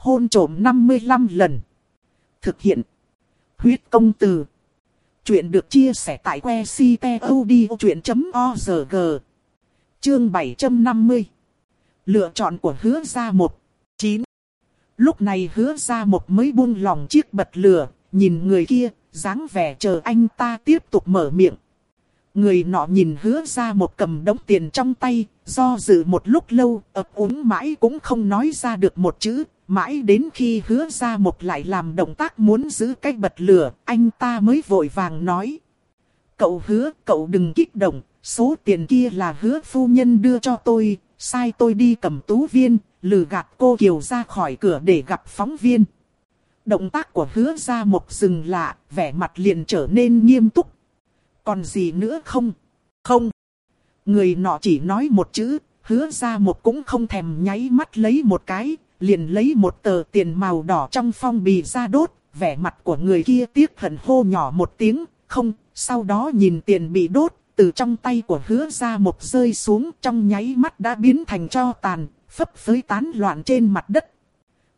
Hôn trộm 55 lần. Thực hiện. Huyết công từ. Chuyện được chia sẻ tại que ctod.org. Chương 750. Lựa chọn của hứa ra một. 9. Lúc này hứa ra một mới buông lòng chiếc bật lửa, nhìn người kia, dáng vẻ chờ anh ta tiếp tục mở miệng. Người nọ nhìn hứa ra một cầm đống tiền trong tay, do dự một lúc lâu, ấp úng mãi cũng không nói ra được một chữ, mãi đến khi hứa ra một lại làm động tác muốn giữ cách bật lửa, anh ta mới vội vàng nói. Cậu hứa, cậu đừng kích động, số tiền kia là hứa phu nhân đưa cho tôi, sai tôi đi cầm tú viên, lừa gạt cô Kiều ra khỏi cửa để gặp phóng viên. Động tác của hứa ra một dừng lạ, vẻ mặt liền trở nên nghiêm túc. Còn gì nữa không? Không. Người nọ chỉ nói một chữ, hứa ra một cũng không thèm nháy mắt lấy một cái, liền lấy một tờ tiền màu đỏ trong phong bì ra đốt, vẻ mặt của người kia tiếc hận hô nhỏ một tiếng, không, sau đó nhìn tiền bị đốt, từ trong tay của hứa ra một rơi xuống trong nháy mắt đã biến thành cho tàn, phấp phới tán loạn trên mặt đất.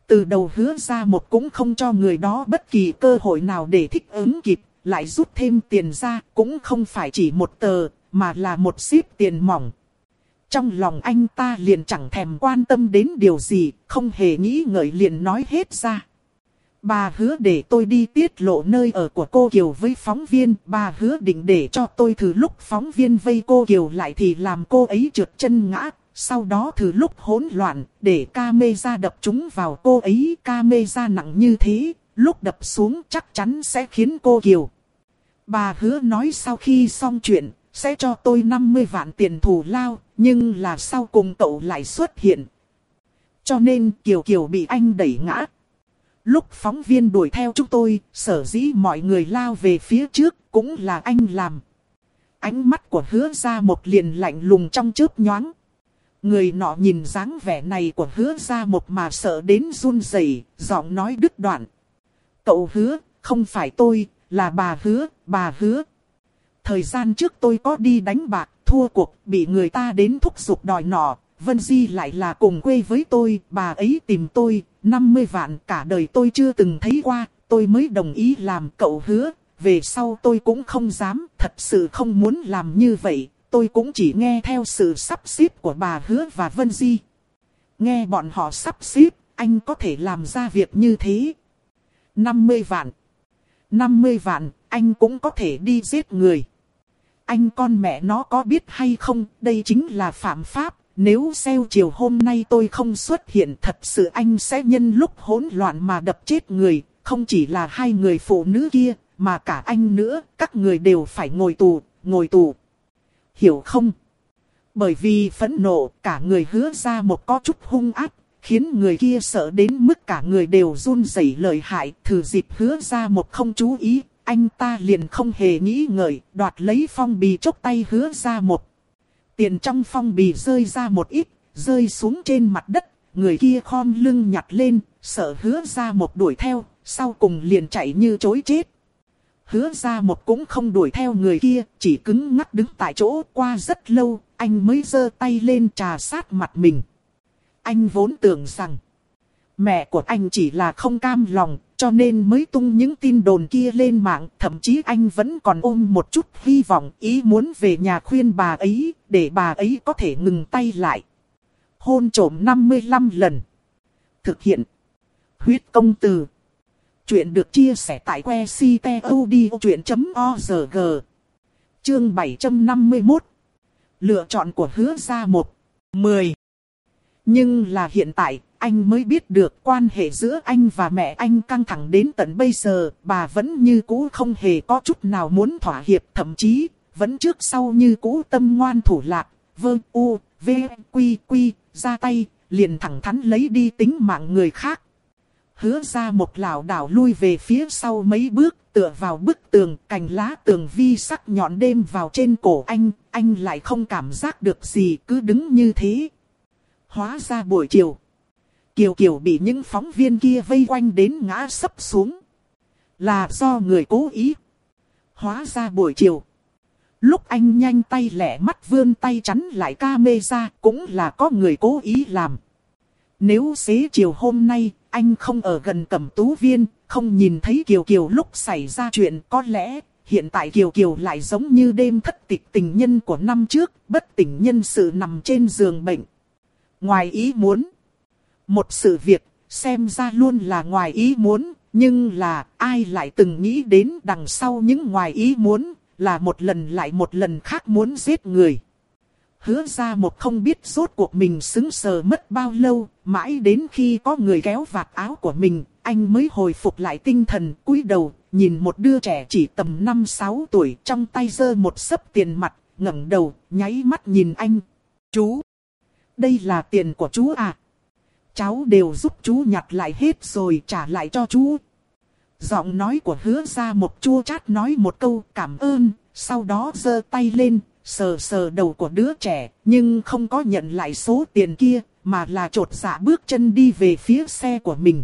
Từ đầu hứa ra một cũng không cho người đó bất kỳ cơ hội nào để thích ứng kịp, lại rút thêm tiền ra, cũng không phải chỉ một tờ, mà là một xíp tiền mỏng. Trong lòng anh ta liền chẳng thèm quan tâm đến điều gì, không hề nghĩ ngợi liền nói hết ra. Bà hứa để tôi đi tiết lộ nơi ở của cô Kiều với phóng viên. Bà hứa định để cho tôi thử lúc phóng viên vây cô Kiều lại thì làm cô ấy trượt chân ngã. Sau đó thử lúc hỗn loạn, để ca mê ra đập chúng vào cô ấy. Ca mê ra nặng như thế, lúc đập xuống chắc chắn sẽ khiến cô Kiều. Bà hứa nói sau khi xong chuyện, sẽ cho tôi 50 vạn tiền thù lao, nhưng là sau cùng cậu lại xuất hiện. Cho nên Kiều Kiều bị anh đẩy ngã. Lúc phóng viên đuổi theo chúng tôi, sở dĩ mọi người lao về phía trước, cũng là anh làm. Ánh mắt của hứa ra một liền lạnh lùng trong chớp nhoáng. Người nọ nhìn dáng vẻ này của hứa ra một mà sợ đến run rẩy, giọng nói đứt đoạn. Cậu hứa, không phải tôi, là bà hứa, bà hứa. Thời gian trước tôi có đi đánh bạc, thua cuộc, bị người ta đến thúc giục đòi nọ. Vân Di lại là cùng quê với tôi, bà ấy tìm tôi, 50 vạn cả đời tôi chưa từng thấy qua, tôi mới đồng ý làm cậu hứa. Về sau tôi cũng không dám, thật sự không muốn làm như vậy, tôi cũng chỉ nghe theo sự sắp xếp của bà hứa và Vân Di. Nghe bọn họ sắp xếp, anh có thể làm ra việc như thế. 50 vạn. 50 vạn, anh cũng có thể đi giết người. Anh con mẹ nó có biết hay không, đây chính là phạm pháp. Nếu xeo chiều hôm nay tôi không xuất hiện thật sự anh sẽ nhân lúc hỗn loạn mà đập chết người. Không chỉ là hai người phụ nữ kia, mà cả anh nữa, các người đều phải ngồi tù, ngồi tù. Hiểu không? Bởi vì phẫn nộ, cả người hứa ra một có chút hung ác, khiến người kia sợ đến mức cả người đều run rẩy lời hại, thử dịp hứa ra một không chú ý, anh ta liền không hề nghĩ ngợi, đoạt lấy phong bì chốc tay hứa ra một. Tiền trong phong bì rơi ra một ít, rơi xuống trên mặt đất, người kia khom lưng nhặt lên, sợ hứa ra một đuổi theo, sau cùng liền chạy như chối chết. Hứa ra một cũng không đuổi theo người kia, chỉ cứng ngắc đứng tại chỗ qua rất lâu, anh mới giơ tay lên trà sát mặt mình. Anh vốn tưởng rằng, mẹ của anh chỉ là không cam lòng, cho nên mới tung những tin đồn kia lên mạng, thậm chí anh vẫn còn ôm một chút hy vọng ý muốn về nhà khuyên bà ấy, để bà ấy có thể ngừng tay lại. Hôn trổm 55 lần. Thực hiện. Huyết công từ. Chuyện được chia sẻ tại que ctod.org. Chương 751. Lựa chọn của hứa ra một. 10. Nhưng là hiện tại, anh mới biết được quan hệ giữa anh và mẹ anh căng thẳng đến tận bây giờ, bà vẫn như cũ không hề có chút nào muốn thỏa hiệp, thậm chí, vẫn trước sau như cũ tâm ngoan thủ lạc, vơ u, v, quy quy, ra tay, liền thẳng thắn lấy đi tính mạng người khác. Hứa ra một lảo đảo lui về phía sau mấy bước, tựa vào bức tường, cành lá tường vi sắc nhọn đêm vào trên cổ anh, anh lại không cảm giác được gì, cứ đứng như thế. Hóa ra buổi chiều, Kiều Kiều bị những phóng viên kia vây quanh đến ngã sấp xuống. Là do người cố ý. Hóa ra buổi chiều. Lúc anh nhanh tay lẻ mắt vươn tay chắn lại ca mê ra cũng là có người cố ý làm. Nếu xế chiều hôm nay, anh không ở gần cẩm tú viên, không nhìn thấy Kiều Kiều lúc xảy ra chuyện có lẽ hiện tại Kiều Kiều lại giống như đêm thất tịch tình nhân của năm trước, bất tỉnh nhân sự nằm trên giường bệnh. Ngoài ý muốn, một sự việc, xem ra luôn là ngoài ý muốn, nhưng là ai lại từng nghĩ đến đằng sau những ngoài ý muốn, là một lần lại một lần khác muốn giết người. Hứa ra một không biết rốt cuộc mình xứng sờ mất bao lâu, mãi đến khi có người kéo vạt áo của mình, anh mới hồi phục lại tinh thần, cúi đầu, nhìn một đứa trẻ chỉ tầm 5-6 tuổi trong tay giơ một sấp tiền mặt, ngẩng đầu, nháy mắt nhìn anh. Chú! Đây là tiền của chú à? Cháu đều giúp chú nhặt lại hết rồi trả lại cho chú. Giọng nói của hứa ra một chua chát nói một câu cảm ơn, sau đó giơ tay lên, sờ sờ đầu của đứa trẻ, nhưng không có nhận lại số tiền kia, mà là trột dạ bước chân đi về phía xe của mình.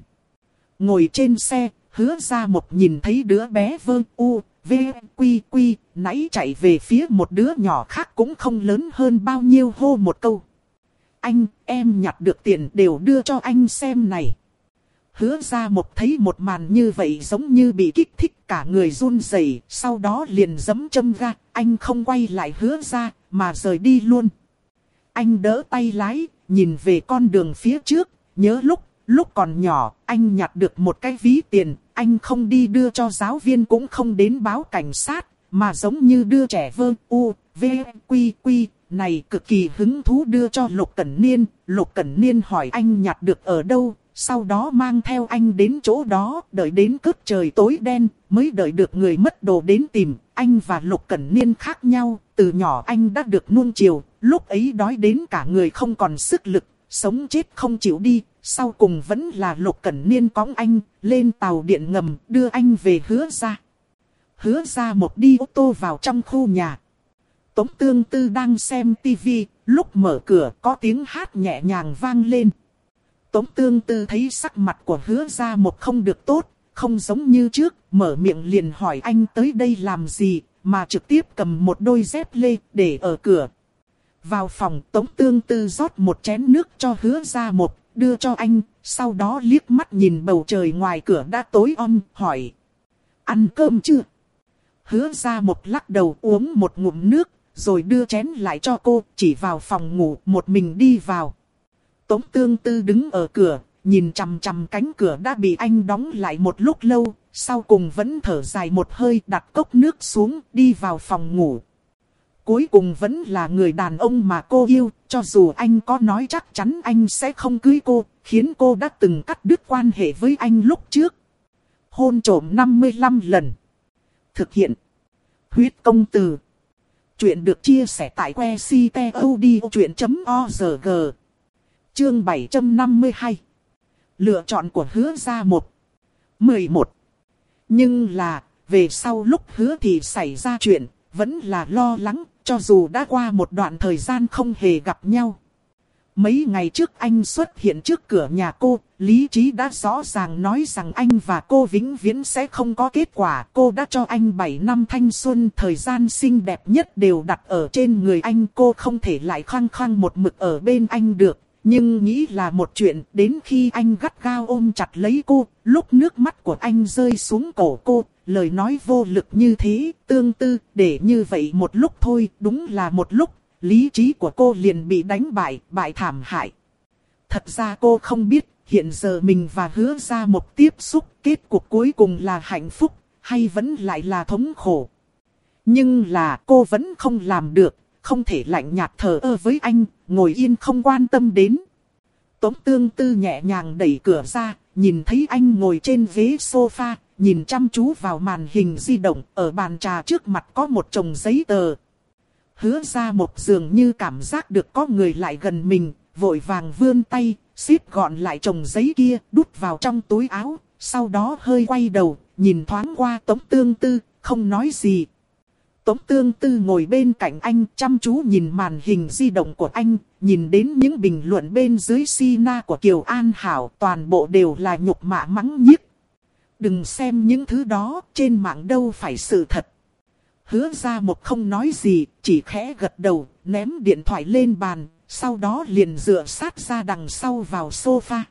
Ngồi trên xe, hứa ra một nhìn thấy đứa bé vơ u, v, quy quy, nãy chạy về phía một đứa nhỏ khác cũng không lớn hơn bao nhiêu hô một câu. Anh, em nhặt được tiền đều đưa cho anh xem này. Hứa ra một thấy một màn như vậy giống như bị kích thích cả người run rẩy, sau đó liền giấm châm ga, anh không quay lại hứa ra, mà rời đi luôn. Anh đỡ tay lái, nhìn về con đường phía trước, nhớ lúc, lúc còn nhỏ, anh nhặt được một cái ví tiền, anh không đi đưa cho giáo viên cũng không đến báo cảnh sát, mà giống như đưa trẻ vơ u, v, quy quy, này cực kỳ hứng thú đưa cho Lục Cẩn Niên. Lục Cẩn Niên hỏi anh nhặt được ở đâu, sau đó mang theo anh đến chỗ đó, đợi đến cướp trời tối đen, mới đợi được người mất đồ đến tìm. Anh và Lục Cẩn Niên khác nhau, từ nhỏ anh đã được nuông chiều, lúc ấy đói đến cả người không còn sức lực, sống chết không chịu đi. Sau cùng vẫn là Lục Cẩn Niên cõng anh, lên tàu điện ngầm, đưa anh về hứa ra. Hứa ra một đi ô tô vào trong khu nhà. Tống Tương Tư đang xem tivi, lúc mở cửa có tiếng hát nhẹ nhàng vang lên. Tống tương tư thấy sắc mặt của hứa ra một không được tốt, không giống như trước, mở miệng liền hỏi anh tới đây làm gì, mà trực tiếp cầm một đôi dép lê để ở cửa. Vào phòng tống tương tư rót một chén nước cho hứa ra một, đưa cho anh, sau đó liếc mắt nhìn bầu trời ngoài cửa đã tối om, hỏi. Ăn cơm chưa? Hứa ra một lắc đầu uống một ngụm nước, rồi đưa chén lại cho cô, chỉ vào phòng ngủ một mình đi vào. Tống tương tư đứng ở cửa, nhìn chằm chằm cánh cửa đã bị anh đóng lại một lúc lâu, sau cùng vẫn thở dài một hơi đặt cốc nước xuống, đi vào phòng ngủ. Cuối cùng vẫn là người đàn ông mà cô yêu, cho dù anh có nói chắc chắn anh sẽ không cưới cô, khiến cô đã từng cắt đứt quan hệ với anh lúc trước. Hôn trổm 55 lần. Thực hiện. Huyết công từ. Chuyện được chia sẻ tại que ctod.org. Chương 752 Lựa chọn của hứa ra một 11 Nhưng là, về sau lúc hứa thì xảy ra chuyện, vẫn là lo lắng, cho dù đã qua một đoạn thời gian không hề gặp nhau. Mấy ngày trước anh xuất hiện trước cửa nhà cô, lý trí đã rõ ràng nói rằng anh và cô vĩnh viễn sẽ không có kết quả. Cô đã cho anh 7 năm thanh xuân, thời gian xinh đẹp nhất đều đặt ở trên người anh. Cô không thể lại khăng khăng một mực ở bên anh được. Nhưng nghĩ là một chuyện, đến khi anh gắt gao ôm chặt lấy cô, lúc nước mắt của anh rơi xuống cổ cô, lời nói vô lực như thế, tương tư, để như vậy một lúc thôi, đúng là một lúc, lý trí của cô liền bị đánh bại, bại thảm hại. Thật ra cô không biết, hiện giờ mình và hứa ra một tiếp xúc, kết cuộc cuối cùng là hạnh phúc, hay vẫn lại là thống khổ. Nhưng là cô vẫn không làm được, không thể lạnh nhạt thờ ơ với anh, ngồi yên không quan tâm đến. Tống tương tư nhẹ nhàng đẩy cửa ra, nhìn thấy anh ngồi trên ghế sofa, nhìn chăm chú vào màn hình di động, ở bàn trà trước mặt có một chồng giấy tờ. Hứa ra một giường như cảm giác được có người lại gần mình, vội vàng vươn tay, xiết gọn lại chồng giấy kia, đút vào trong túi áo, sau đó hơi quay đầu, nhìn thoáng qua tống tương tư, không nói gì, Tống tương tư ngồi bên cạnh anh chăm chú nhìn màn hình di động của anh, nhìn đến những bình luận bên dưới Sina của Kiều An Hảo toàn bộ đều là nhục mạ mắng nhiếc. Đừng xem những thứ đó, trên mạng đâu phải sự thật. Hứa ra một không nói gì, chỉ khẽ gật đầu, ném điện thoại lên bàn, sau đó liền dựa sát ra đằng sau vào sofa.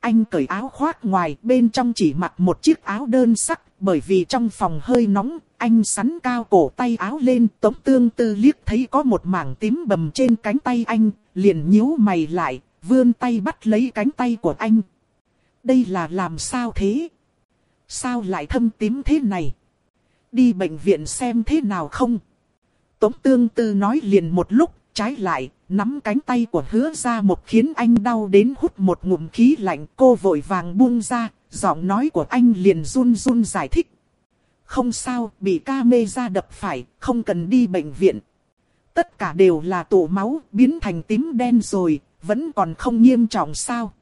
anh cởi áo khoác ngoài, bên trong chỉ mặc một chiếc áo đơn sắc, bởi vì trong phòng hơi nóng, anh sắn cao cổ tay áo lên, tống tương tư liếc thấy có một mảng tím bầm trên cánh tay anh, liền nhíu mày lại, vươn tay bắt lấy cánh tay của anh. Đây là làm sao thế? Sao lại thâm tím thế này? Đi bệnh viện xem thế nào không? Tống tương tư nói liền một lúc, trái lại, nắm cánh tay của hứa ra một khiến anh đau đến hút một ngụm khí lạnh. Cô vội vàng buông ra, giọng nói của anh liền run run giải thích. Không sao, bị ca mê ra đập phải, không cần đi bệnh viện. Tất cả đều là tổ máu, biến thành tím đen rồi, vẫn còn không nghiêm trọng sao.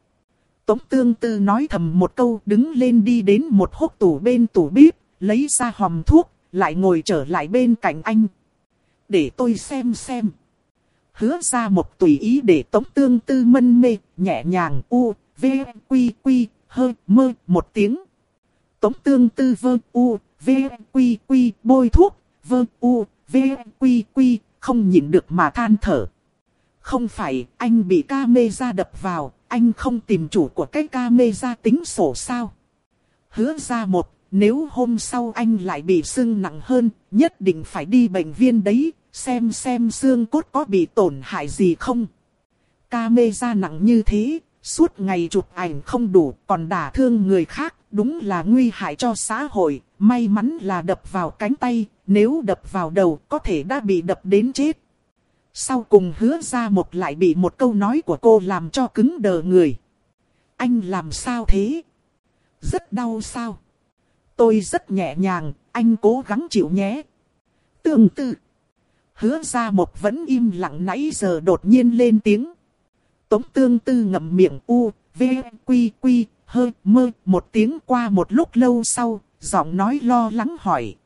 Tống tương tư nói thầm một câu đứng lên đi đến một hốc tủ bên tủ bếp, lấy ra hòm thuốc, lại ngồi trở lại bên cạnh anh. Để tôi xem xem. Hứa ra một tùy ý để tống tương tư mân mê, nhẹ nhàng u, v, quy quy, hơi, mơ, một tiếng. Tống tương tư vơ u, v, quy quy, bôi thuốc, vơ u, v, quy quy, không nhịn được mà than thở. Không phải anh bị ca mê ra đập vào, anh không tìm chủ của cái ca mê ra tính sổ sao. Hứa ra một, nếu hôm sau anh lại bị sưng nặng hơn, nhất định phải đi bệnh viện đấy, xem xem xương cốt có bị tổn hại gì không. Ca mê ra nặng như thế, suốt ngày chụp ảnh không đủ, còn đả thương người khác, đúng là nguy hại cho xã hội. May mắn là đập vào cánh tay, nếu đập vào đầu có thể đã bị đập đến chết. Sau cùng hứa ra một lại bị một câu nói của cô làm cho cứng đờ người. Anh làm sao thế? Rất đau sao? Tôi rất nhẹ nhàng, anh cố gắng chịu nhé. Tương tự. Hứa ra một vẫn im lặng nãy giờ đột nhiên lên tiếng. Tống tương tư ngậm miệng u, v, quy quy, hơi, mơ, một tiếng qua một lúc lâu sau, giọng nói lo lắng hỏi.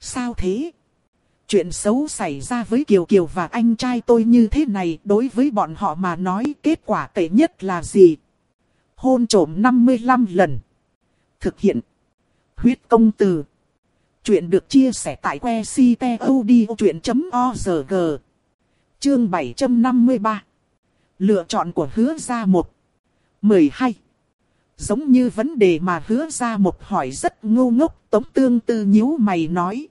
Sao thế? Chuyện xấu xảy ra với Kiều Kiều và anh trai tôi như thế này đối với bọn họ mà nói kết quả tệ nhất là gì? Hôn trổm 55 lần. Thực hiện. Huyết công từ. Chuyện được chia sẻ tại que ctod.org. Chương 753. Lựa chọn của hứa ra một. 12. Giống như vấn đề mà hứa ra một hỏi rất ngu ngốc, tống tương tư nhíu mày nói.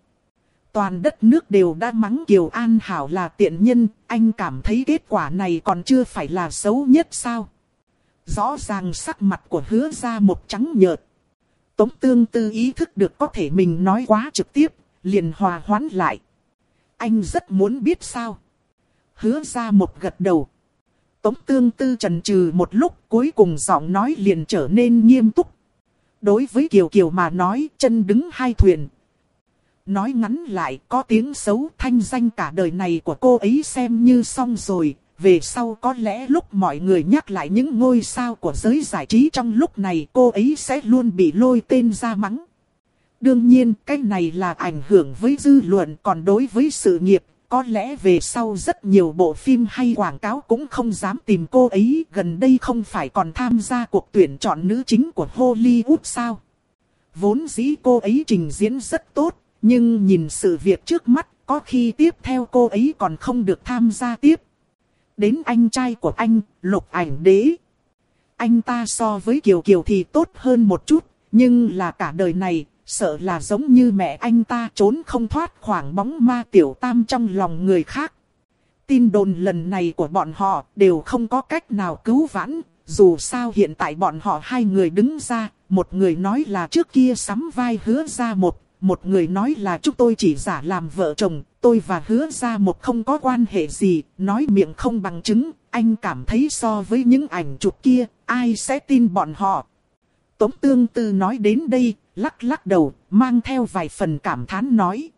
Toàn đất nước đều đã mắng Kiều An Hảo là tiện nhân, anh cảm thấy kết quả này còn chưa phải là xấu nhất sao? Rõ ràng sắc mặt của hứa ra một trắng nhợt. Tống tương tư ý thức được có thể mình nói quá trực tiếp, liền hòa hoãn lại. Anh rất muốn biết sao. Hứa ra một gật đầu. Tống tương tư trần trừ một lúc cuối cùng giọng nói liền trở nên nghiêm túc. Đối với Kiều Kiều mà nói chân đứng hai thuyền. Nói ngắn lại có tiếng xấu thanh danh cả đời này của cô ấy xem như xong rồi. Về sau có lẽ lúc mọi người nhắc lại những ngôi sao của giới giải trí trong lúc này cô ấy sẽ luôn bị lôi tên ra mắng. Đương nhiên cái này là ảnh hưởng với dư luận còn đối với sự nghiệp có lẽ về sau rất nhiều bộ phim hay quảng cáo cũng không dám tìm cô ấy. Gần đây không phải còn tham gia cuộc tuyển chọn nữ chính của Hollywood sao? Vốn dĩ cô ấy trình diễn rất tốt, nhưng nhìn sự việc trước mắt, có khi tiếp theo cô ấy còn không được tham gia tiếp. Đến anh trai của anh, lục ảnh đế. Anh ta so với Kiều Kiều thì tốt hơn một chút, nhưng là cả đời này, sợ là giống như mẹ anh ta trốn không thoát khoảng bóng ma tiểu tam trong lòng người khác. Tin đồn lần này của bọn họ đều không có cách nào cứu vãn, dù sao hiện tại bọn họ hai người đứng ra, một người nói là trước kia sắm vai hứa ra một, một người nói là chúng tôi chỉ giả làm vợ chồng, tôi và hứa ra một không có quan hệ gì, nói miệng không bằng chứng, anh cảm thấy so với những ảnh chụp kia, ai sẽ tin bọn họ. Tống tương tư nói đến đây, lắc lắc đầu, mang theo vài phần cảm thán nói.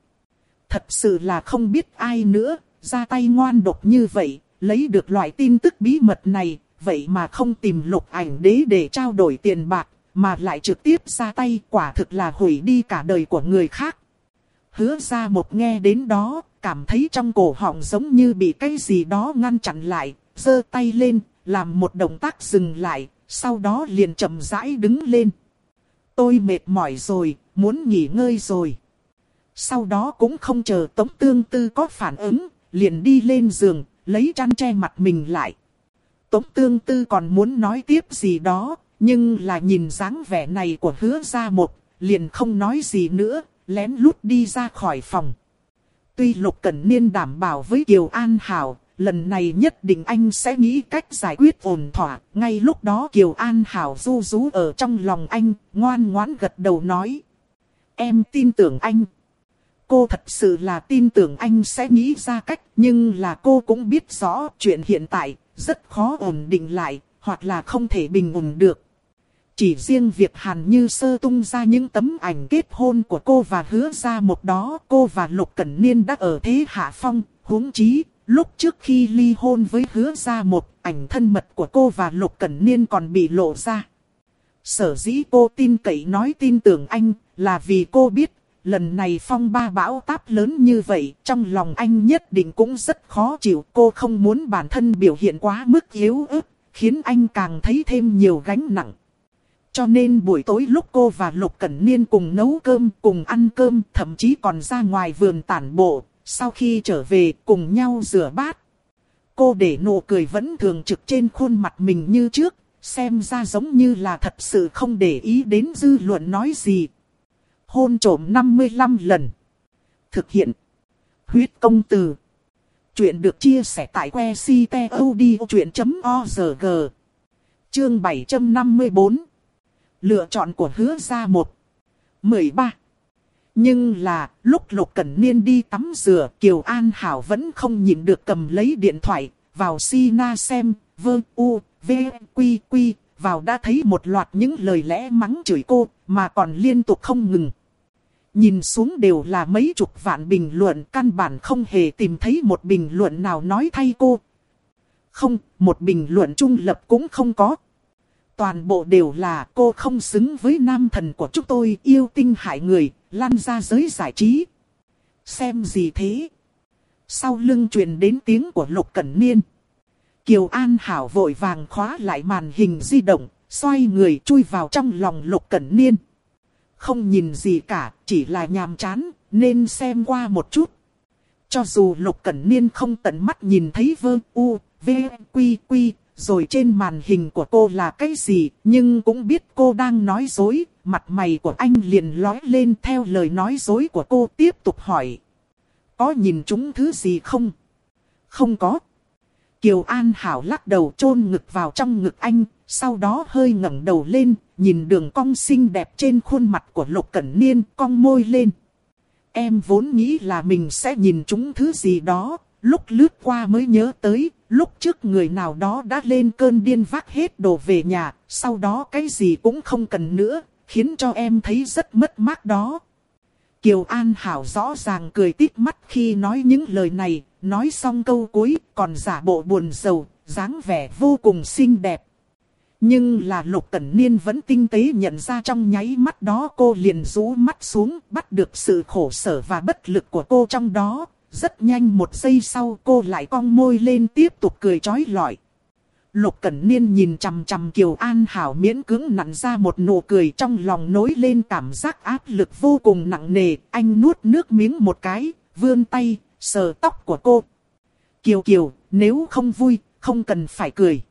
Thật sự là không biết ai nữa, ra tay ngoan độc như vậy, lấy được loại tin tức bí mật này, vậy mà không tìm lục ảnh đế để trao đổi tiền bạc, mà lại trực tiếp ra tay quả thực là hủy đi cả đời của người khác. Hứa ra một nghe đến đó, cảm thấy trong cổ họng giống như bị cái gì đó ngăn chặn lại, giơ tay lên, làm một động tác dừng lại, sau đó liền chậm rãi đứng lên. Tôi mệt mỏi rồi, muốn nghỉ ngơi rồi. Sau đó cũng không chờ Tống Tương Tư có phản ứng, liền đi lên giường, lấy chăn che mặt mình lại. Tống Tương Tư còn muốn nói tiếp gì đó, nhưng là nhìn dáng vẻ này của hứa ra một, liền không nói gì nữa, lén lút đi ra khỏi phòng. Tuy Lục Cẩn Niên đảm bảo với Kiều An Hảo, lần này nhất định anh sẽ nghĩ cách giải quyết ổn thỏa. Ngay lúc đó Kiều An Hảo du rú ở trong lòng anh, ngoan ngoãn gật đầu nói. Em tin tưởng anh. Cô thật sự là tin tưởng anh sẽ nghĩ ra cách, nhưng là cô cũng biết rõ chuyện hiện tại rất khó ổn định lại, hoặc là không thể bình ổn được. Chỉ riêng việc Hàn Như Sơ tung ra những tấm ảnh kết hôn của cô và hứa ra một đó, cô và Lục Cẩn Niên đã ở thế hạ phong, huống chí, lúc trước khi ly hôn với hứa ra một ảnh thân mật của cô và Lục Cẩn Niên còn bị lộ ra. Sở dĩ cô tin cậy nói tin tưởng anh, là vì cô biết, lần này phong ba bão táp lớn như vậy, trong lòng anh nhất định cũng rất khó chịu. Cô không muốn bản thân biểu hiện quá mức yếu ớt, khiến anh càng thấy thêm nhiều gánh nặng. Cho nên buổi tối lúc cô và Lục Cẩn Niên cùng nấu cơm, cùng ăn cơm, thậm chí còn ra ngoài vườn tản bộ, sau khi trở về cùng nhau rửa bát. Cô để nụ cười vẫn thường trực trên khuôn mặt mình như trước, xem ra giống như là thật sự không để ý đến dư luận nói gì. Hôn trổm 55 lần. Thực hiện. Huyết công từ. Chuyện được chia sẻ tại que ctod.org. Chương 754 Lựa chọn của hứa ra một. 13. Nhưng là, lúc Lục Cẩn Niên đi tắm rửa, Kiều An Hảo vẫn không nhịn được cầm lấy điện thoại, vào sina xem, vơ u, v, quy quy, vào đã thấy một loạt những lời lẽ mắng chửi cô, mà còn liên tục không ngừng. Nhìn xuống đều là mấy chục vạn bình luận, căn bản không hề tìm thấy một bình luận nào nói thay cô. Không, một bình luận trung lập cũng không có. Toàn bộ đều là cô không xứng với nam thần của chúng tôi yêu tinh hại người, lăn ra giới giải trí. Xem gì thế? Sau lưng truyền đến tiếng của Lục Cẩn Niên. Kiều An Hảo vội vàng khóa lại màn hình di động, xoay người chui vào trong lòng Lục Cẩn Niên. Không nhìn gì cả, chỉ là nhàm chán, nên xem qua một chút. Cho dù Lục Cẩn Niên không tận mắt nhìn thấy vơ u, v, quy quy, rồi trên màn hình của cô là cái gì, nhưng cũng biết cô đang nói dối, mặt mày của anh liền lói lên theo lời nói dối của cô tiếp tục hỏi. Có nhìn chúng thứ gì không? Không có. Kiều An Hảo lắc đầu chôn ngực vào trong ngực anh, sau đó hơi ngẩng đầu lên, nhìn đường cong xinh đẹp trên khuôn mặt của Lục Cẩn Niên, cong môi lên. Em vốn nghĩ là mình sẽ nhìn chúng thứ gì đó, lúc lướt qua mới nhớ tới, lúc trước người nào đó đã lên cơn điên vác hết đồ về nhà, sau đó cái gì cũng không cần nữa, khiến cho em thấy rất mất mát đó. Kiều An Hảo rõ ràng cười tít mắt khi nói những lời này, nói xong câu cuối còn giả bộ buồn rầu, dáng vẻ vô cùng xinh đẹp. Nhưng là Lục Cẩn Niên vẫn tinh tế nhận ra trong nháy mắt đó cô liền rú mắt xuống, bắt được sự khổ sở và bất lực của cô trong đó, rất nhanh một giây sau cô lại cong môi lên tiếp tục cười chói lọi. Lục Cẩn Niên nhìn chằm chằm Kiều An Hảo miễn cưỡng nặn ra một nụ cười trong lòng nối lên cảm giác áp lực vô cùng nặng nề. Anh nuốt nước miếng một cái, vươn tay, sờ tóc của cô. Kiều Kiều, nếu không vui, không cần phải cười.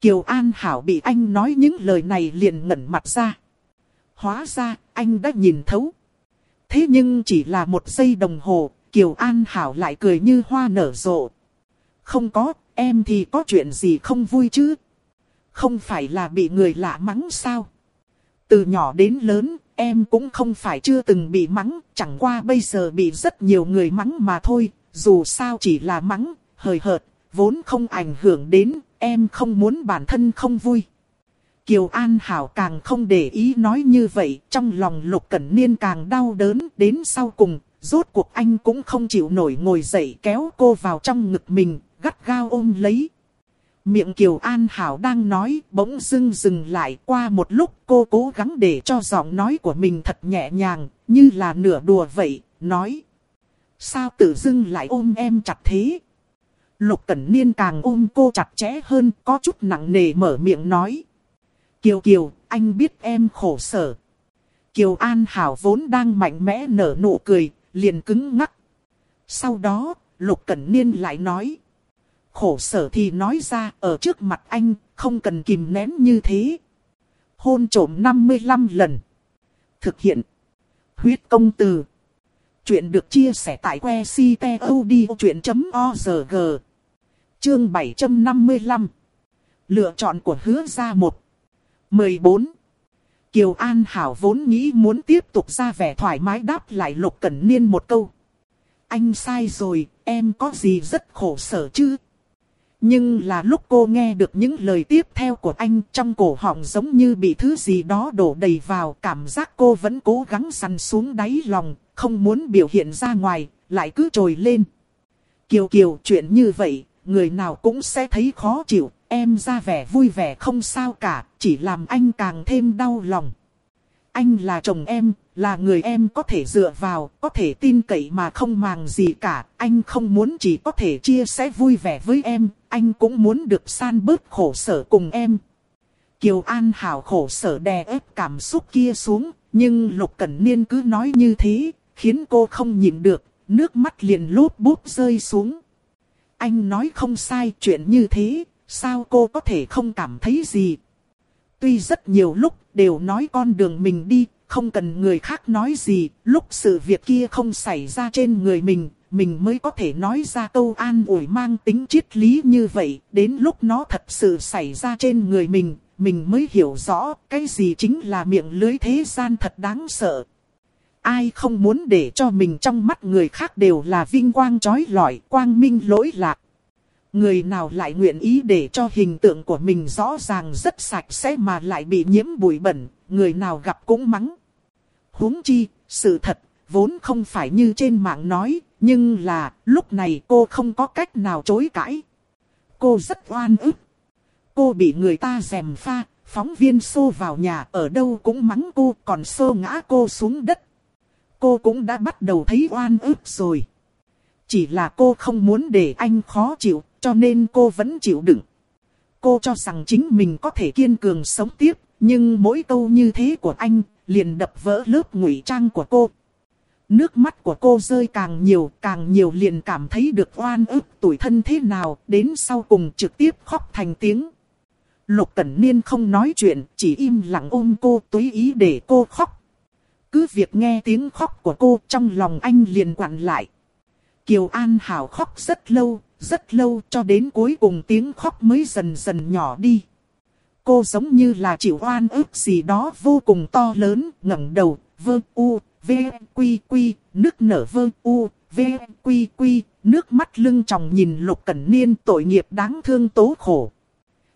Kiều An Hảo bị anh nói những lời này liền ngẩn mặt ra. Hóa ra, anh đã nhìn thấu. Thế nhưng chỉ là một giây đồng hồ, Kiều An Hảo lại cười như hoa nở rộ. Không có, em thì có chuyện gì không vui chứ? Không phải là bị người lạ mắng sao? Từ nhỏ đến lớn, em cũng không phải chưa từng bị mắng, chẳng qua bây giờ bị rất nhiều người mắng mà thôi, dù sao chỉ là mắng, hời hợt, vốn không ảnh hưởng đến, em không muốn bản thân không vui. Kiều An Hảo càng không để ý nói như vậy, trong lòng Lục Cẩn Niên càng đau đớn, đến sau cùng, Rốt cuộc anh cũng không chịu nổi ngồi dậy kéo cô vào trong ngực mình, gắt gao ôm lấy. Miệng Kiều An Hảo đang nói, bỗng dưng dừng lại qua một lúc cô cố gắng để cho giọng nói của mình thật nhẹ nhàng, như là nửa đùa vậy, nói. Sao tự dưng lại ôm em chặt thế? Lục Cẩn Niên càng ôm cô chặt chẽ hơn, có chút nặng nề mở miệng nói. Kiều Kiều, anh biết em khổ sở. Kiều An Hảo vốn đang mạnh mẽ nở nụ cười, liền cứng ngắc. Sau đó, Lục Cẩn Niên lại nói. Khổ sở thì nói ra ở trước mặt anh, không cần kìm nén như thế. Hôn trổm 55 lần. Thực hiện. Huyết công từ. Chuyện được chia sẻ tại que ctod.org. Chương 755. Lựa chọn của hứa ra một. 14. Kiều An Hảo vốn nghĩ muốn tiếp tục ra vẻ thoải mái đáp lại Lục Cẩn Niên một câu. Anh sai rồi, em có gì rất khổ sở chứ? Nhưng là lúc cô nghe được những lời tiếp theo của anh trong cổ họng giống như bị thứ gì đó đổ đầy vào. Cảm giác cô vẫn cố gắng săn xuống đáy lòng, không muốn biểu hiện ra ngoài, lại cứ trồi lên. Kiều Kiều chuyện như vậy, người nào cũng sẽ thấy khó chịu, em ra vẻ vui vẻ không sao cả, chỉ làm anh càng thêm đau lòng. Anh là chồng em, là người em có thể dựa vào, có thể tin cậy mà không màng gì cả. Anh không muốn chỉ có thể chia sẻ vui vẻ với em, anh cũng muốn được san bớt khổ sở cùng em. Kiều An Hảo khổ sở đè ép cảm xúc kia xuống, nhưng Lục Cẩn Niên cứ nói như thế, khiến cô không nhìn được, nước mắt liền lút bút rơi xuống. Anh nói không sai chuyện như thế, sao cô có thể không cảm thấy gì? Tuy rất nhiều lúc đều nói con đường mình đi, không cần người khác nói gì, lúc sự việc kia không xảy ra trên người mình, mình mới có thể nói ra câu an ủi mang tính triết lý như vậy, đến lúc nó thật sự xảy ra trên người mình, mình mới hiểu rõ cái gì chính là miệng lưới thế gian thật đáng sợ. Ai không muốn để cho mình trong mắt người khác đều là vinh quang trói lọi, quang minh lỗi lạc. Người nào lại nguyện ý để cho hình tượng của mình rõ ràng rất sạch sẽ mà lại bị nhiễm bụi bẩn, người nào gặp cũng mắng. huống chi, sự thật, vốn không phải như trên mạng nói, nhưng là, lúc này cô không có cách nào chối cãi. Cô rất oan ức. Cô bị người ta dèm pha, phóng viên xô vào nhà ở đâu cũng mắng cô còn xô ngã cô xuống đất. Cô cũng đã bắt đầu thấy oan ức rồi. Chỉ là cô không muốn để anh khó chịu, cho nên cô vẫn chịu đựng. Cô cho rằng chính mình có thể kiên cường sống tiếp, nhưng mỗi câu như thế của anh liền đập vỡ lớp ngụy trang của cô. Nước mắt của cô rơi càng nhiều, càng nhiều liền cảm thấy được oan ức tuổi thân thế nào, đến sau cùng trực tiếp khóc thành tiếng. Lục Cẩn Niên không nói chuyện, chỉ im lặng ôm cô túy ý để cô khóc. Cứ việc nghe tiếng khóc của cô trong lòng anh liền quặn lại. Kiều An Hảo khóc rất lâu, rất lâu cho đến cuối cùng tiếng khóc mới dần dần nhỏ đi. Cô giống như là chịu oan ức gì đó vô cùng to lớn, ngẩng đầu, vơ u, v, quy quy, nước nở vơ u, v, quy quy, nước mắt lưng tròng nhìn lục cẩn niên tội nghiệp đáng thương tố khổ.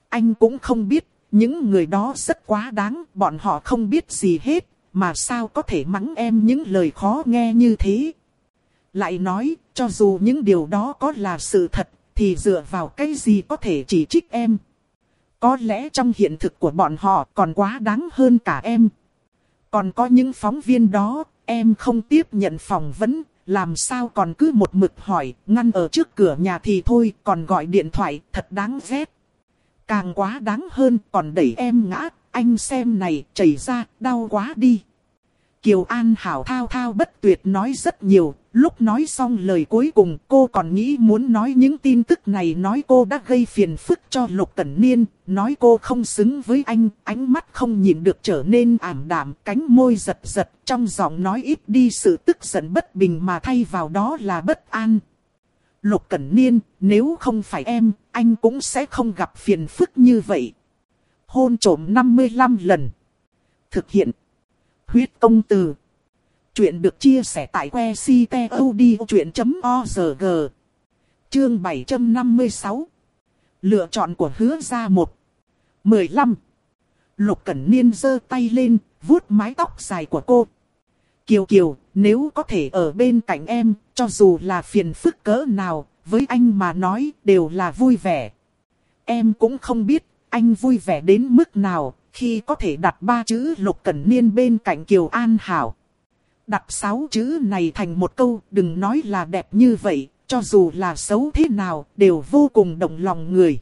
Anh cũng không biết, những người đó rất quá đáng, bọn họ không biết gì hết, mà sao có thể mắng em những lời khó nghe như thế. Lại nói, cho dù những điều đó có là sự thật, thì dựa vào cái gì có thể chỉ trích em. Có lẽ trong hiện thực của bọn họ còn quá đáng hơn cả em. Còn có những phóng viên đó, em không tiếp nhận phỏng vấn, làm sao còn cứ một mực hỏi, ngăn ở trước cửa nhà thì thôi, còn gọi điện thoại, thật đáng ghét. Càng quá đáng hơn, còn đẩy em ngã, anh xem này, chảy ra, đau quá đi. Kiều An Hảo thao thao bất tuyệt nói rất nhiều, lúc nói xong lời cuối cùng cô còn nghĩ muốn nói những tin tức này nói cô đã gây phiền phức cho Lục Cẩn Niên, nói cô không xứng với anh, ánh mắt không nhìn được trở nên ảm đạm, cánh môi giật giật, trong giọng nói ít đi sự tức giận bất bình mà thay vào đó là bất an. Lục Cẩn Niên, nếu không phải em, anh cũng sẽ không gặp phiền phức như vậy. Hôn trổm 55 lần. Thực hiện huyết công từ. Chuyện được chia sẻ tại que ctod.org. Chương 756. Lựa chọn của hứa ra một. 15. Lục Cẩn Niên giơ tay lên, vuốt mái tóc dài của cô. Kiều Kiều, nếu có thể ở bên cạnh em, cho dù là phiền phức cỡ nào, với anh mà nói đều là vui vẻ. Em cũng không biết anh vui vẻ đến mức nào, khi có thể đặt ba chữ Lục Cẩn Niên bên cạnh Kiều An Hảo. Đặt sáu chữ này thành một câu, đừng nói là đẹp như vậy, cho dù là xấu thế nào, đều vô cùng động lòng người.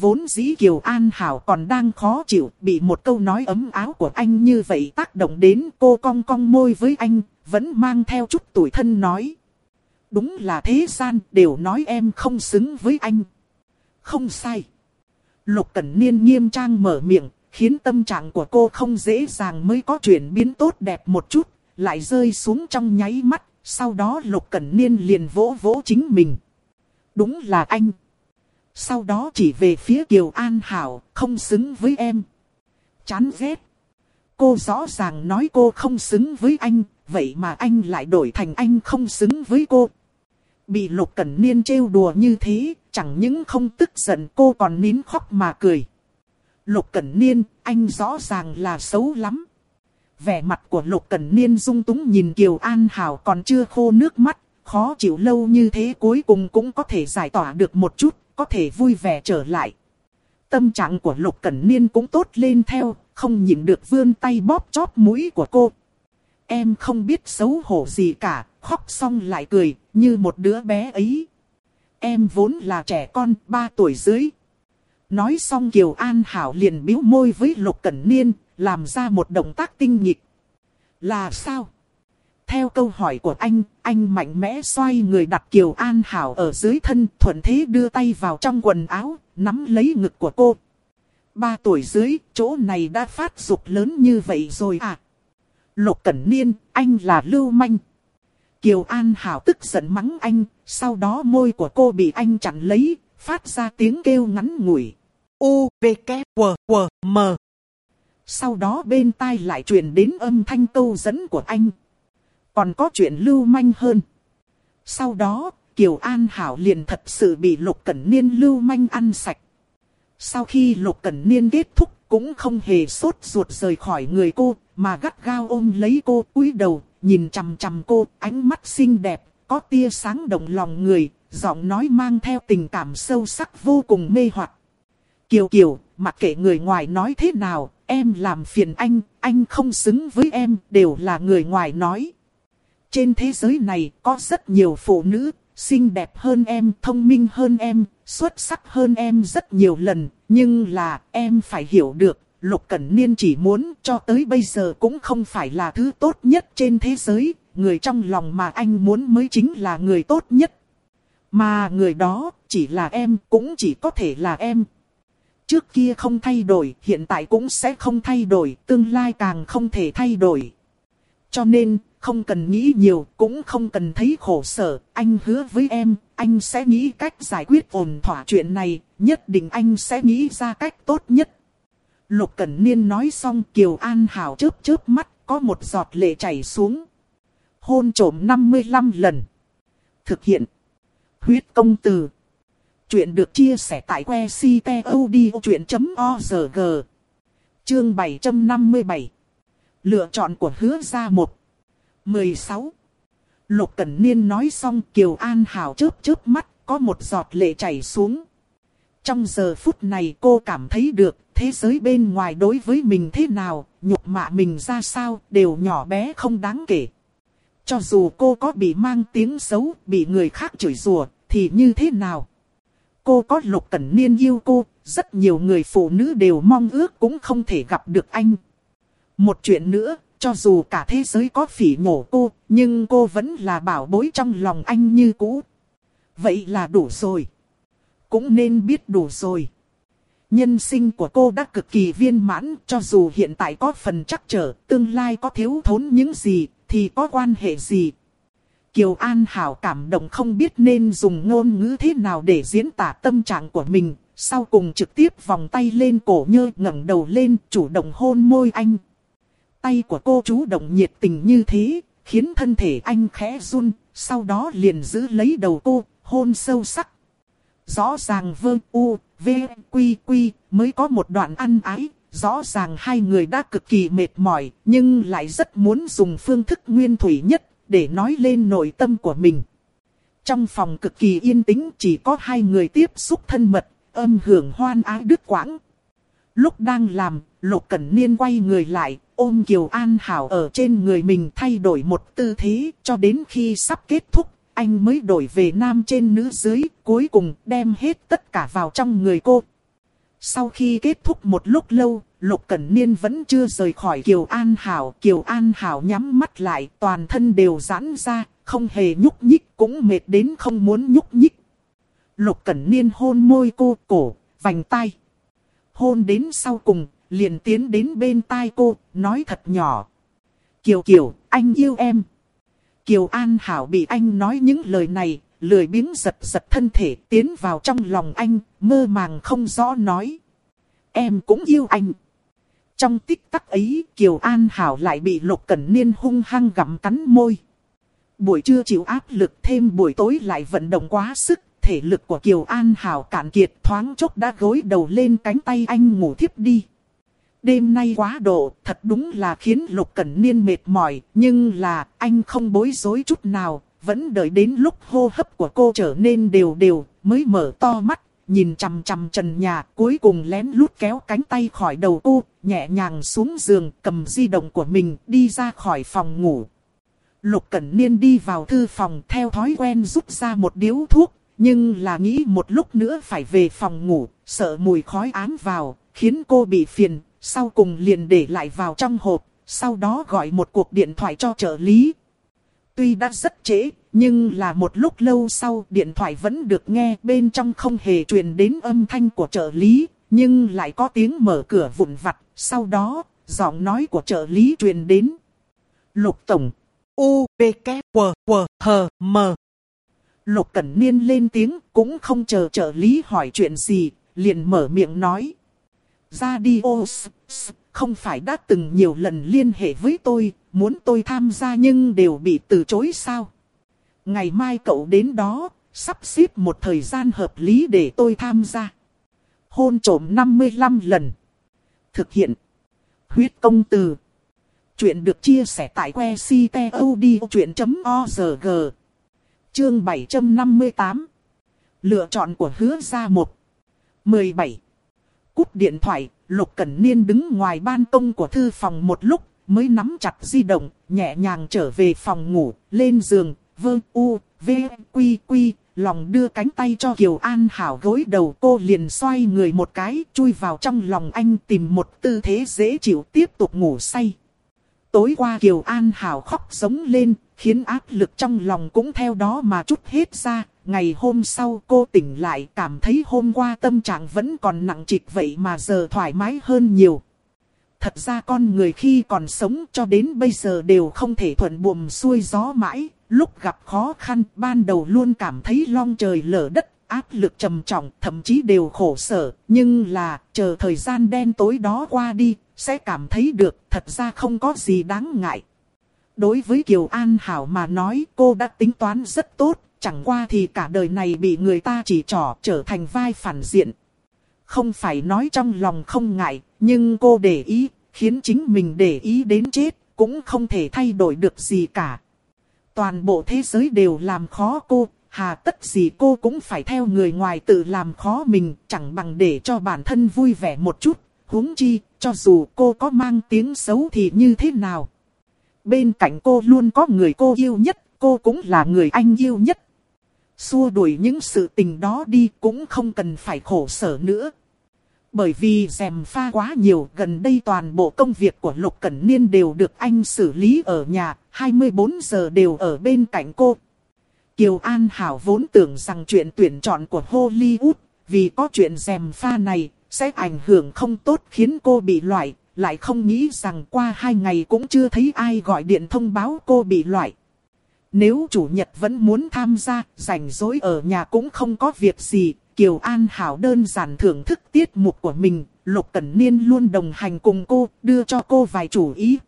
Vốn dĩ Kiều An Hảo còn đang khó chịu, bị một câu nói ấm áo của anh như vậy tác động đến cô cong cong môi với anh, vẫn mang theo chút tuổi thân nói. Đúng là thế gian, đều nói em không xứng với anh. Không sai. Lục Cẩn Niên nghiêm trang mở miệng, khiến tâm trạng của cô không dễ dàng mới có chuyển biến tốt đẹp một chút, lại rơi xuống trong nháy mắt, sau đó Lục Cẩn Niên liền vỗ vỗ chính mình. Đúng là anh. Sau đó chỉ về phía Kiều An Hảo, không xứng với em. Chán ghét. Cô rõ ràng nói cô không xứng với anh, vậy mà anh lại đổi thành anh không xứng với cô. Bị Lục Cẩn Niên trêu đùa như thế, chẳng những không tức giận cô còn nín khóc mà cười. Lục Cẩn Niên, anh rõ ràng là xấu lắm. Vẻ mặt của Lục Cẩn Niên dung túng nhìn Kiều An Hảo còn chưa khô nước mắt, khó chịu lâu như thế cuối cùng cũng có thể giải tỏa được một chút, có thể vui vẻ trở lại. Tâm trạng của Lục Cẩn Niên cũng tốt lên theo, không nhịn được vươn tay bóp chóp mũi của cô. Em không biết xấu hổ gì cả, khóc xong lại cười, như một đứa bé ấy. Em vốn là trẻ con, 3 tuổi dưới. Nói xong Kiều An Hảo liền biếu môi với Lục Cẩn Niên, làm ra một động tác tinh nghịch Là sao? Theo câu hỏi của anh, anh mạnh mẽ xoay người đặt Kiều An Hảo ở dưới thân, thuận thế đưa tay vào trong quần áo, nắm lấy ngực của cô. Ba tuổi dưới, chỗ này đã phát dục lớn như vậy rồi à? Lục Cẩn Niên, anh là lưu manh. Kiều An Hảo tức giận mắng anh, sau đó môi của cô bị anh chặn lấy, phát ra tiếng kêu ngắn ngủi. U, V, K, W, W, M. Sau đó bên tai lại truyền đến âm thanh câu dẫn của anh. Còn có chuyện lưu manh hơn. Sau đó, Kiều An Hảo liền thật sự bị Lục Cẩn Niên lưu manh ăn sạch. Sau khi Lục Cẩn Niên kết thúc cũng không hề sốt ruột rời khỏi người cô, mà gắt gao ôm lấy cô cúi đầu, nhìn chằm chằm cô, ánh mắt xinh đẹp, có tia sáng động lòng người, giọng nói mang theo tình cảm sâu sắc vô cùng mê hoặc. Kiều Kiều, mặc kệ người ngoài nói thế nào, em làm phiền anh, anh không xứng với em, đều là người ngoài nói. Trên thế giới này có rất nhiều phụ nữ, xinh đẹp hơn em, thông minh hơn em, xuất sắc hơn em rất nhiều lần, nhưng là em phải hiểu được, Lục Cẩn Niên chỉ muốn cho tới bây giờ cũng không phải là thứ tốt nhất trên thế giới, người trong lòng mà anh muốn mới chính là người tốt nhất. Mà người đó chỉ là em, cũng chỉ có thể là em. Trước kia không thay đổi, hiện tại cũng sẽ không thay đổi, tương lai càng không thể thay đổi. Cho nên, không cần nghĩ nhiều, cũng không cần thấy khổ sở, anh hứa với em, anh sẽ nghĩ cách giải quyết ổn thỏa chuyện này, nhất định anh sẽ nghĩ ra cách tốt nhất. Lục Cẩn Niên nói xong Kiều An Hảo chớp chớp mắt, có một giọt lệ chảy xuống. Hôn trổm 55 lần. Thực hiện. Huyết công từ. Chuyện được chia sẻ tại que ctod.org. Chương 757. Lựa chọn của hứa ra một. 16. Lục Cẩn Niên nói xong Kiều An Hảo chớp chớp mắt, có một giọt lệ chảy xuống. Trong giờ phút này cô cảm thấy được thế giới bên ngoài đối với mình thế nào, nhục mạ mình ra sao, đều nhỏ bé không đáng kể. Cho dù cô có bị mang tiếng xấu, bị người khác chửi rủa, thì như thế nào? Cô có lục cẩn niên yêu cô, rất nhiều người phụ nữ đều mong ước cũng không thể gặp được anh. Một chuyện nữa, cho dù cả thế giới có phỉ nhổ cô, nhưng cô vẫn là bảo bối trong lòng anh như cũ. Vậy là đủ rồi. Cũng nên biết đủ rồi. Nhân sinh của cô đã cực kỳ viên mãn, cho dù hiện tại có phần chắc trở, tương lai có thiếu thốn những gì, thì có quan hệ gì. Kiều An Hảo cảm động không biết nên dùng ngôn ngữ thế nào để diễn tả tâm trạng của mình, sau cùng trực tiếp vòng tay lên cổ nhơ ngẩng đầu lên chủ động hôn môi anh. Tay của cô chú động nhiệt tình như thế, khiến thân thể anh khẽ run, sau đó liền giữ lấy đầu cô, hôn sâu sắc. Rõ ràng Vương u, v, quy quy, mới có một đoạn ăn ái, rõ ràng hai người đã cực kỳ mệt mỏi, nhưng lại rất muốn dùng phương thức nguyên thủy nhất, để nói lên nội tâm của mình. Trong phòng cực kỳ yên tĩnh chỉ có hai người tiếp xúc thân mật, âm hưởng hoan ái đứt quãng. Lúc đang làm, Lục Cẩn Niên quay người lại, ôm Kiều An Hảo ở trên người mình thay đổi một tư thế, cho đến khi sắp kết thúc, anh mới đổi về nam trên nữ dưới, cuối cùng đem hết tất cả vào trong người cô. Sau khi kết thúc một lúc lâu, Lục Cẩn Niên vẫn chưa rời khỏi Kiều An Hảo. Kiều An Hảo nhắm mắt lại, toàn thân đều giãn ra, không hề nhúc nhích, cũng mệt đến không muốn nhúc nhích. Lục Cẩn Niên hôn môi cô, cổ, vành tay. Hôn đến sau cùng, liền tiến đến bên tai cô, nói thật nhỏ. Kiều Kiều, anh yêu em. Kiều An Hảo bị anh nói những lời này, lười biếng giật giật thân thể tiến vào trong lòng anh, mơ màng không rõ nói. Em cũng yêu anh. Trong tích tắc ấy, Kiều An Hảo lại bị Lục Cẩn Niên hung hăng gặm cắn môi. Buổi trưa chịu áp lực thêm buổi tối lại vận động quá sức, thể lực của Kiều An Hảo cạn kiệt thoáng chốc đã gối đầu lên cánh tay anh ngủ thiếp đi. Đêm nay quá độ, thật đúng là khiến Lục Cẩn Niên mệt mỏi, nhưng là anh không bối rối chút nào, vẫn đợi đến lúc hô hấp của cô trở nên đều đều, mới mở to mắt, nhìn chằm chằm trần nhà, cuối cùng lén lút kéo cánh tay khỏi đầu cô, nhẹ nhàng xuống giường, cầm di động của mình, đi ra khỏi phòng ngủ. Lục Cẩn Niên đi vào thư phòng theo thói quen rút ra một điếu thuốc, nhưng là nghĩ một lúc nữa phải về phòng ngủ, sợ mùi khói ám vào, khiến cô bị phiền, sau cùng liền để lại vào trong hộp, sau đó gọi một cuộc điện thoại cho trợ lý. Tuy đã rất trễ, nhưng là một lúc lâu sau điện thoại vẫn được nghe bên trong không hề truyền đến âm thanh của trợ lý, nhưng lại có tiếng mở cửa vụn vặt, sau đó, giọng nói của trợ lý truyền đến. Lục Tổng, U, B, K, W, W, H, M. Lục Cẩn Niên lên tiếng, cũng không chờ trợ lý hỏi chuyện gì, liền mở miệng nói. Radio, không phải đã từng nhiều lần liên hệ với tôi, muốn tôi tham gia nhưng đều bị từ chối sao? Ngày mai cậu đến đó, sắp xếp một thời gian hợp lý để tôi tham gia. Hôn trổm 55 lần. Thực hiện. Huyết công từ. Chuyện được chia sẻ tại que ctod.org. Chương 758. Lựa chọn của hứa ra một. 17. Cúp điện thoại, Lục Cẩn Niên đứng ngoài ban công của thư phòng một lúc, mới nắm chặt di động, nhẹ nhàng trở về phòng ngủ, lên giường, vơ u, v, quy quy, lòng đưa cánh tay cho Kiều An Hảo gối đầu cô liền xoay người một cái, chui vào trong lòng anh tìm một tư thế dễ chịu tiếp tục ngủ say. Tối qua Kiều An Hảo khóc sống lên, khiến áp lực trong lòng cũng theo đó mà chút hết ra. Ngày hôm sau cô tỉnh lại cảm thấy hôm qua tâm trạng vẫn còn nặng trịch vậy mà giờ thoải mái hơn nhiều. Thật ra con người khi còn sống cho đến bây giờ đều không thể thuận buồm xuôi gió mãi. Lúc gặp khó khăn ban đầu luôn cảm thấy long trời lở đất, áp lực trầm trọng, thậm chí đều khổ sở. Nhưng là chờ thời gian đen tối đó qua đi, sẽ cảm thấy được thật ra không có gì đáng ngại. Đối với Kiều An Hảo mà nói cô đã tính toán rất tốt, chẳng qua thì cả đời này bị người ta chỉ trỏ trở thành vai phản diện. Không phải nói trong lòng không ngại, nhưng cô để ý, khiến chính mình để ý đến chết, cũng không thể thay đổi được gì cả. Toàn bộ thế giới đều làm khó cô, hà tất gì cô cũng phải theo người ngoài tự làm khó mình, chẳng bằng để cho bản thân vui vẻ một chút, huống chi, cho dù cô có mang tiếng xấu thì như thế nào. Bên cạnh cô luôn có người cô yêu nhất, cô cũng là người anh yêu nhất. Xua đuổi những sự tình đó đi cũng không cần phải khổ sở nữa. Bởi vì dèm pha quá nhiều, gần đây toàn bộ công việc của Lục Cẩn Niên đều được anh xử lý ở nhà, 24 giờ đều ở bên cạnh cô. Kiều An Hảo vốn tưởng rằng chuyện tuyển chọn của Hollywood, vì có chuyện dèm pha này, sẽ ảnh hưởng không tốt khiến cô bị loại, lại không nghĩ rằng qua hai ngày cũng chưa thấy ai gọi điện thông báo cô bị loại. Nếu chủ nhật vẫn muốn tham gia, rảnh rỗi ở nhà cũng không có việc gì, Kiều An Hảo đơn giản thưởng thức tiết mục của mình, Lục Cẩn Niên luôn đồng hành cùng cô, đưa cho cô vài chủ ý.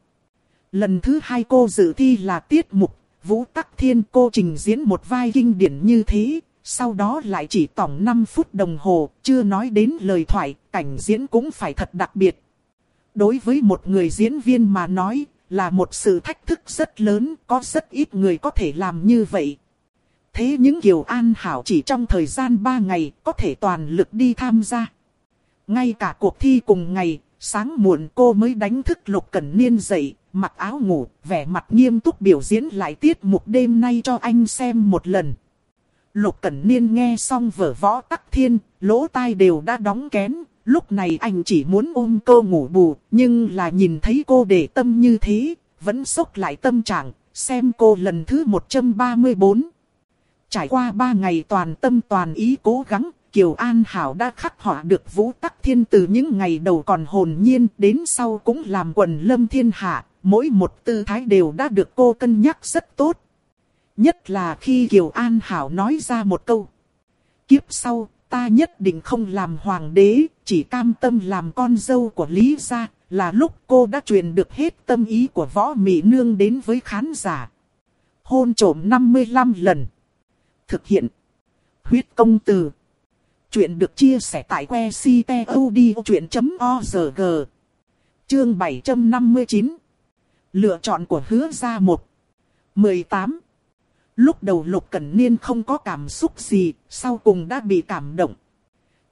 Lần thứ hai cô dự thi là tiết mục, Vũ Tắc Thiên cô trình diễn một vai kinh điển như thế, sau đó lại chỉ tổng 5 phút đồng hồ, chưa nói đến lời thoại, cảnh diễn cũng phải thật đặc biệt. Đối với một người diễn viên mà nói, là một sự thách thức rất lớn, có rất ít người có thể làm như vậy. Thế những Kiều An Hảo chỉ trong thời gian 3 ngày có thể toàn lực đi tham gia. Ngay cả cuộc thi cùng ngày, sáng muộn cô mới đánh thức Lục Cẩn Niên dậy, mặc áo ngủ, vẻ mặt nghiêm túc biểu diễn lại tiết mục đêm nay cho anh xem một lần. Lục Cẩn Niên nghe xong vở võ tắc thiên, lỗ tai đều đã đóng kén. Lúc này anh chỉ muốn ôm cô ngủ bù, nhưng là nhìn thấy cô để tâm như thế, vẫn sốc lại tâm trạng, xem cô lần thứ 134. Trải qua 3 ngày toàn tâm toàn ý cố gắng, Kiều An Hảo đã khắc họa được Vũ Tắc Thiên từ những ngày đầu còn hồn nhiên đến sau cũng làm quần lâm thiên hạ, mỗi một tư thái đều đã được cô cân nhắc rất tốt. Nhất là khi Kiều An Hảo nói ra một câu. Kiếp sau, ta nhất định không làm hoàng đế, chỉ cam tâm làm con dâu của Lý gia, là lúc cô đã truyền được hết tâm ý của võ mỹ nương đến với khán giả. Hôn trổm 55 lần. Thực hiện. Huyết công từ. Chuyện được chia sẻ tại que ctod.org. Chương 759. Lựa chọn của hứa gia một. 18. Lúc đầu Lục Cẩn Niên không có cảm xúc gì, sau cùng đã bị cảm động.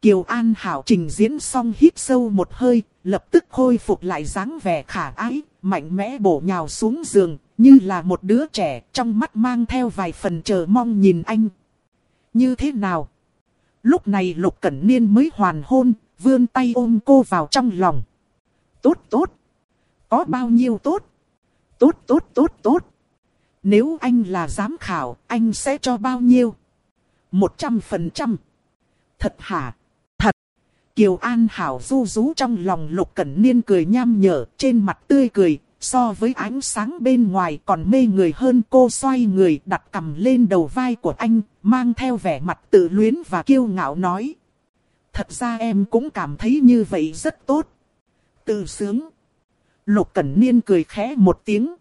Kiều An Hảo trình diễn xong hít sâu một hơi, lập tức khôi phục lại dáng vẻ khả ái, mạnh mẽ bổ nhào xuống giường, như là một đứa trẻ, trong mắt mang theo vài phần chờ mong nhìn anh. Như thế nào? Lúc này Lục Cẩn Niên mới hoàn hôn, vươn tay ôm cô vào trong lòng. Tốt tốt. Có bao nhiêu tốt? Tốt tốt tốt tốt. Nếu anh là giám khảo, anh sẽ cho bao nhiêu? Một trăm phần trăm. Thật hả? Thật. Kiều An Hảo du rú trong lòng Lục Cẩn Niên cười nham nhở, trên mặt tươi cười, so với ánh sáng bên ngoài còn mê người hơn cô xoay người đặt cầm lên đầu vai của anh, mang theo vẻ mặt tự luyến và kiêu ngạo nói. Thật ra em cũng cảm thấy như vậy rất tốt. Tự sướng. Lục Cẩn Niên cười khẽ một tiếng.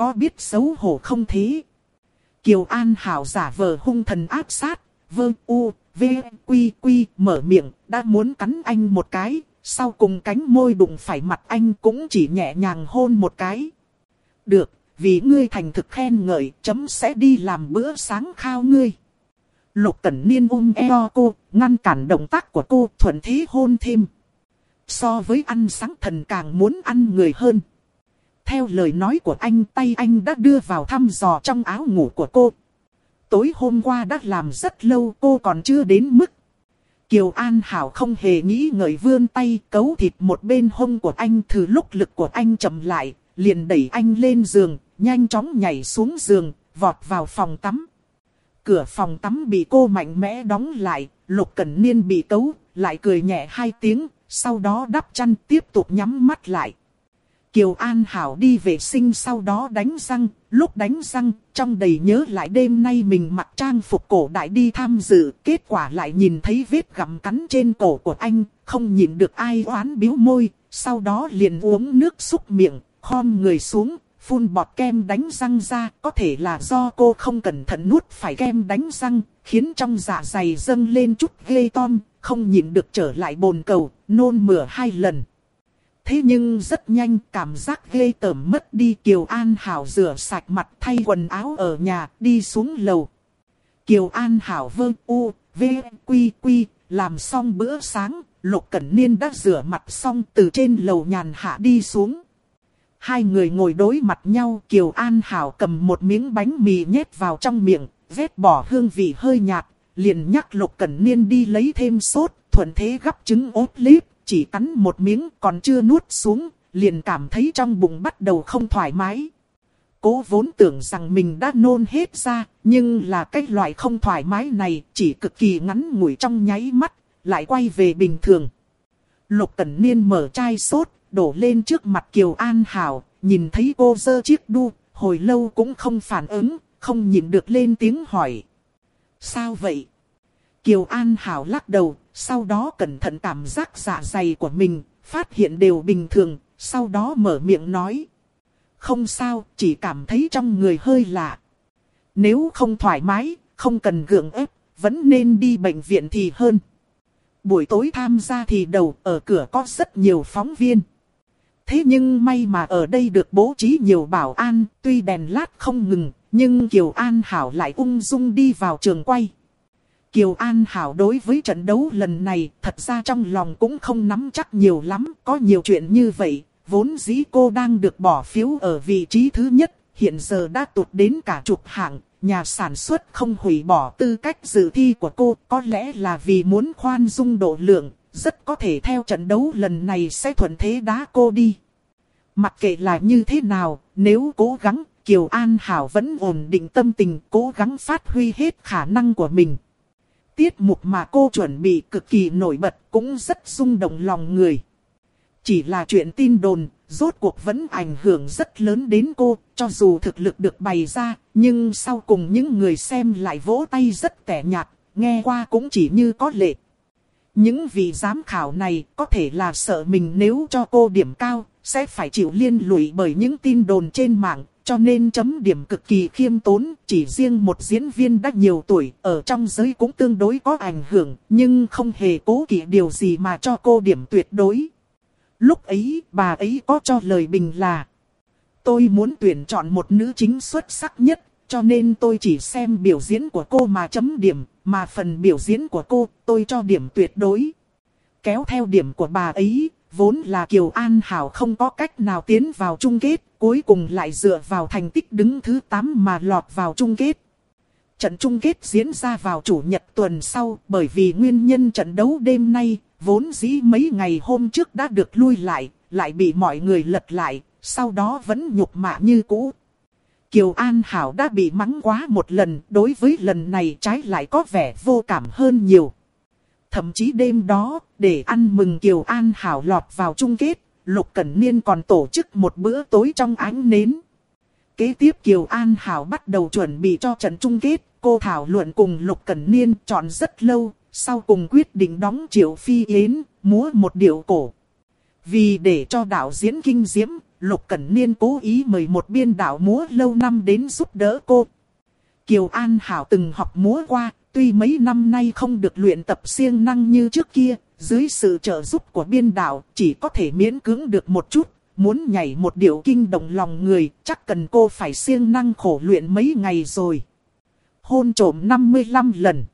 Có biết xấu hổ không thế? Kiều An Hảo giả vờ hung thần áp sát, vơ u, v, quy quy, mở miệng, đã muốn cắn anh một cái, sau cùng cánh môi đụng phải mặt anh cũng chỉ nhẹ nhàng hôn một cái. Được, vì ngươi thành thực khen ngợi, chấm sẽ đi làm bữa sáng khao ngươi. Lục Cẩn Niên ôm eo cô, ngăn cản động tác của cô, thuận thế hôn thêm. So với ăn sáng thần càng muốn ăn người hơn. Theo lời nói của anh, tay anh đã đưa vào thăm dò trong áo ngủ của cô. Tối hôm qua đã làm rất lâu cô còn chưa đến mức Kiều An Hảo không hề nghĩ ngợi vươn tay cấu thịt một bên hông của anh thử lúc lực của anh chậm lại, liền đẩy anh lên giường, nhanh chóng nhảy xuống giường, vọt vào phòng tắm. Cửa phòng tắm bị cô mạnh mẽ đóng lại, Lục Cẩn Niên bị cấu, lại cười nhẹ hai tiếng, sau đó đắp chăn tiếp tục nhắm mắt lại. Kiều An Hảo đi vệ sinh sau đó đánh răng, lúc đánh răng, trong đầy nhớ lại đêm nay mình mặc trang phục cổ đại đi tham dự, kết quả lại nhìn thấy vết gặm cắn trên cổ của anh, không nhìn được ai oán biếu môi, sau đó liền uống nước xúc miệng, khom người xuống, phun bọt kem đánh răng ra, có thể là do cô không cẩn thận nuốt phải kem đánh răng, khiến trong dạ dày dâng lên chút ghê tom, không nhìn được trở lại bồn cầu, nôn mửa hai lần. Thế nhưng rất nhanh cảm giác ghê tởm mất đi Kiều An Hảo rửa sạch mặt thay quần áo ở nhà đi xuống lầu. Kiều An Hảo vơ u, v, quy quy, làm xong bữa sáng, Lục Cẩn Niên đã rửa mặt xong từ trên lầu nhàn hạ đi xuống. Hai người ngồi đối mặt nhau Kiều An Hảo cầm một miếng bánh mì nhét vào trong miệng, vết bỏ hương vị hơi nhạt, liền nhắc Lục Cẩn Niên đi lấy thêm sốt, thuận thế gắp trứng ốp líp, chỉ cắn một miếng còn chưa nuốt xuống, liền cảm thấy trong bụng bắt đầu không thoải mái. Cố vốn tưởng rằng mình đã nôn hết ra, nhưng là cái loại không thoải mái này chỉ cực kỳ ngắn ngủi trong nháy mắt, lại quay về bình thường. Lục Cẩn Niên mở chai sốt, đổ lên trước mặt Kiều An Hảo, nhìn thấy cô dơ chiếc đu, hồi lâu cũng không phản ứng, không nhìn được lên tiếng hỏi. Sao vậy? Kiều An Hảo lắc đầu, sau đó cẩn thận cảm giác dạ dày của mình, phát hiện đều bình thường, sau đó mở miệng nói. Không sao, chỉ cảm thấy trong người hơi lạ. Nếu không thoải mái, không cần gượng ép, vẫn nên đi bệnh viện thì hơn. Buổi tối tham gia thì đầu ở cửa có rất nhiều phóng viên. Thế nhưng may mà ở đây được bố trí nhiều bảo an, tuy đèn lát không ngừng, nhưng Kiều An Hảo lại ung dung đi vào trường quay. Kiều An Hảo đối với trận đấu lần này thật ra trong lòng cũng không nắm chắc nhiều lắm, có nhiều chuyện như vậy, vốn dĩ cô đang được bỏ phiếu ở vị trí thứ nhất, hiện giờ đã tụt đến cả chục hạng, nhà sản xuất không hủy bỏ tư cách dự thi của cô, có lẽ là vì muốn khoan dung độ lượng, rất có thể theo trận đấu lần này sẽ thuận thế đá cô đi. Mặc kệ là như thế nào, nếu cố gắng, Kiều An Hảo vẫn ổn định tâm tình, cố gắng phát huy hết khả năng của mình tiết mục mà cô chuẩn bị cực kỳ nổi bật cũng rất rung động lòng người. Chỉ là chuyện tin đồn, rốt cuộc vẫn ảnh hưởng rất lớn đến cô, cho dù thực lực được bày ra, nhưng sau cùng những người xem lại vỗ tay rất tẻ nhạt, nghe qua cũng chỉ như có lệ. Những vị giám khảo này có thể là sợ mình nếu cho cô điểm cao, sẽ phải chịu liên lụy bởi những tin đồn trên mạng, cho nên chấm điểm cực kỳ khiêm tốn, chỉ riêng một diễn viên đã nhiều tuổi, ở trong giới cũng tương đối có ảnh hưởng, nhưng không hề cố kỵ điều gì mà cho cô điểm tuyệt đối. Lúc ấy, bà ấy có cho lời bình là Tôi muốn tuyển chọn một nữ chính xuất sắc nhất, cho nên tôi chỉ xem biểu diễn của cô mà chấm điểm, mà phần biểu diễn của cô tôi cho điểm tuyệt đối. Kéo theo điểm của bà ấy, vốn là Kiều An Hảo không có cách nào tiến vào chung kết, cuối cùng lại dựa vào thành tích đứng thứ 8 mà lọt vào chung kết. Trận chung kết diễn ra vào chủ nhật tuần sau bởi vì nguyên nhân trận đấu đêm nay, vốn dĩ mấy ngày hôm trước đã được lui lại, lại bị mọi người lật lại, sau đó vẫn nhục mạ như cũ. Kiều An Hảo đã bị mắng quá một lần, đối với lần này trái lại có vẻ vô cảm hơn nhiều. Thậm chí đêm đó, để ăn mừng Kiều An Hảo lọt vào chung kết, Lục Cẩn Niên còn tổ chức một bữa tối trong ánh nến. Kế tiếp Kiều An Hảo bắt đầu chuẩn bị cho trận chung kết, cô thảo luận cùng Lục Cẩn Niên chọn rất lâu, sau cùng quyết định đóng triệu phi yến, múa một điệu cổ. Vì để cho đạo diễn kinh diễm, Lục Cẩn Niên cố ý mời một biên đạo múa lâu năm đến giúp đỡ cô. Kiều An Hảo từng học múa qua, tuy mấy năm nay không được luyện tập siêng năng như trước kia, dưới sự trợ giúp của biên đạo chỉ có thể miễn cưỡng được một chút. Muốn nhảy một điệu kinh động lòng người, chắc cần cô phải siêng năng khổ luyện mấy ngày rồi. Hôn trổm 55 lần.